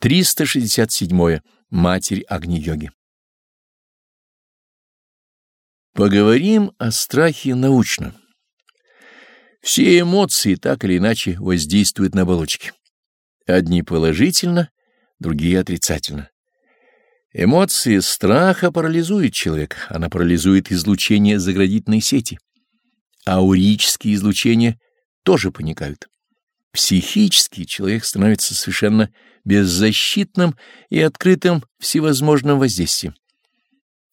367. Матерь Агни-йоги. Поговорим о страхе научно. Все эмоции так или иначе воздействуют на оболочки. Одни положительно, другие отрицательно. Эмоции страха парализуют человека, она парализует излучение заградительной сети. Аурические излучения тоже поникают. Психически человек становится совершенно беззащитным и открытым всевозможным воздействием.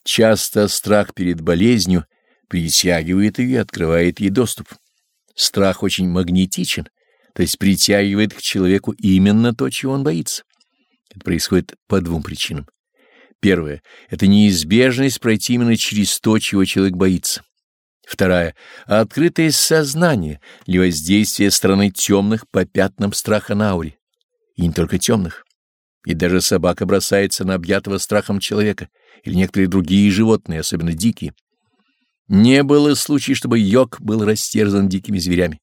Часто страх перед болезнью притягивает ее и открывает ей доступ. Страх очень магнетичен, то есть притягивает к человеку именно то, чего он боится. Это происходит по двум причинам. Первое — это неизбежность пройти именно через то, чего человек боится. Вторая — открытое сознание для воздействия стороны темных по пятнам страха на ауре. И не только темных. И даже собака бросается на объятого страхом человека, или некоторые другие животные, особенно дикие. Не было случая, чтобы йог был растерзан дикими зверями.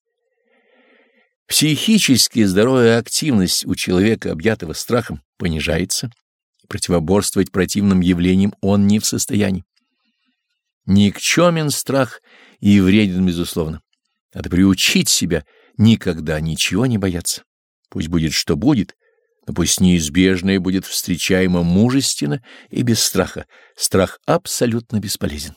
Психически здоровая активность у человека, объятого страхом, понижается, противоборствовать противным явлениям он не в состоянии. Никчемен страх и вреден, безусловно. Надо приучить себя никогда ничего не бояться. Пусть будет, что будет, но пусть неизбежное будет встречаемо мужественно и без страха. Страх абсолютно бесполезен.